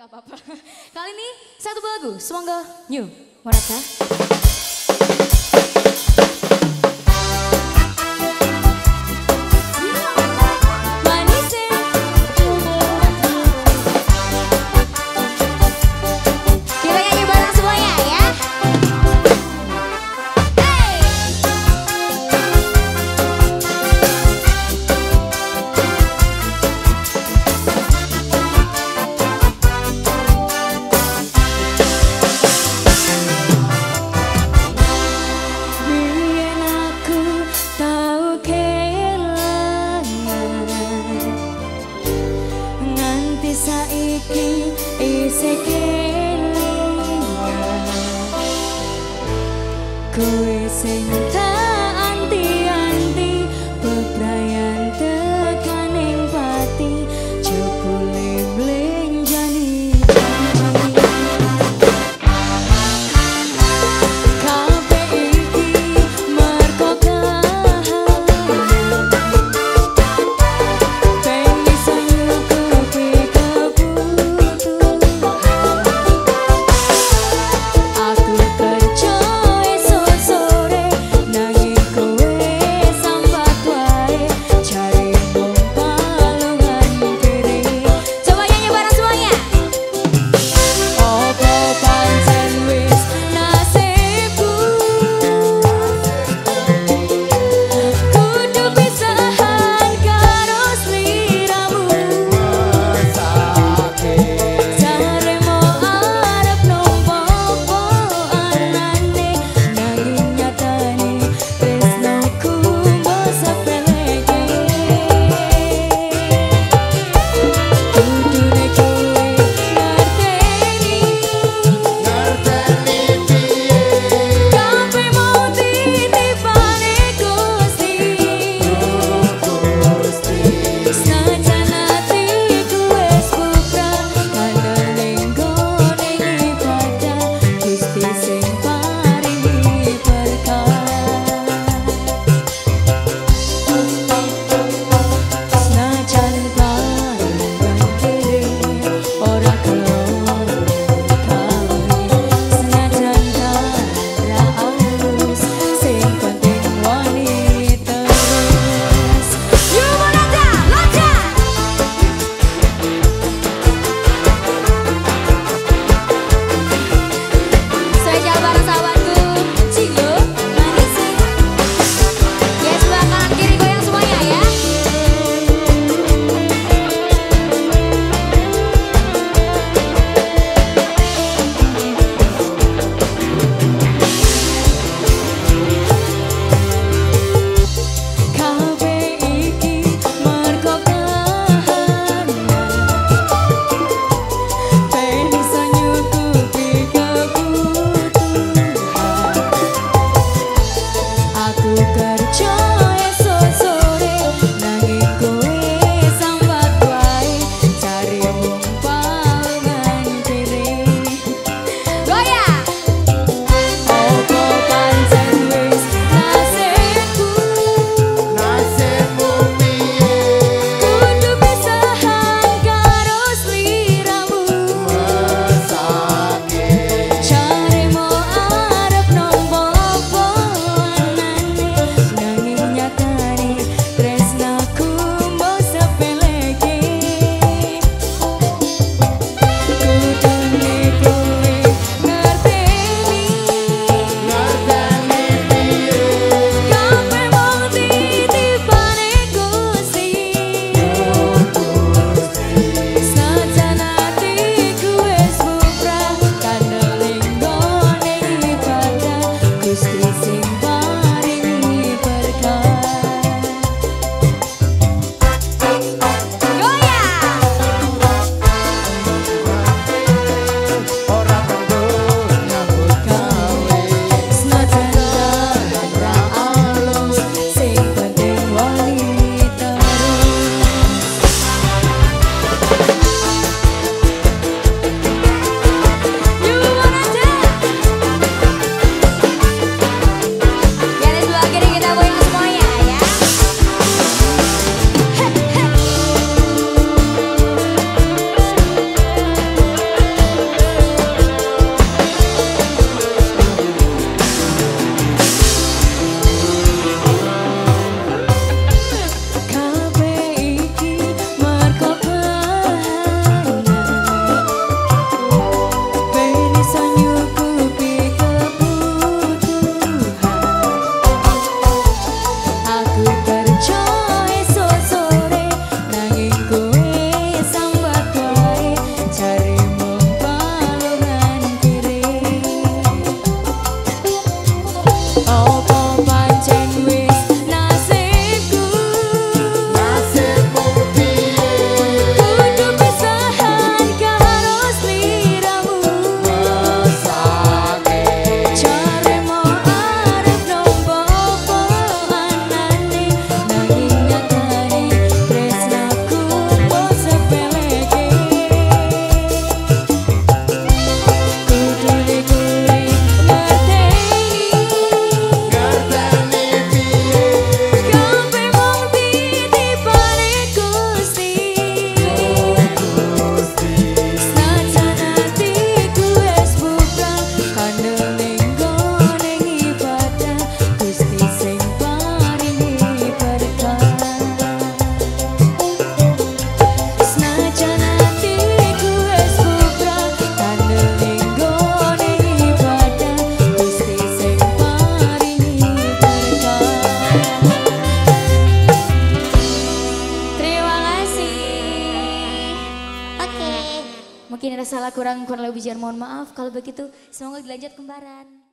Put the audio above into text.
nggak apa-apa. Kali ini satu lagu, semoga new. Morata. sẽ đến ngày cười xinh thắm. Salah kurang kurang lebih bijar mohon maaf. Kalau begitu semoga dilanjut kembaran.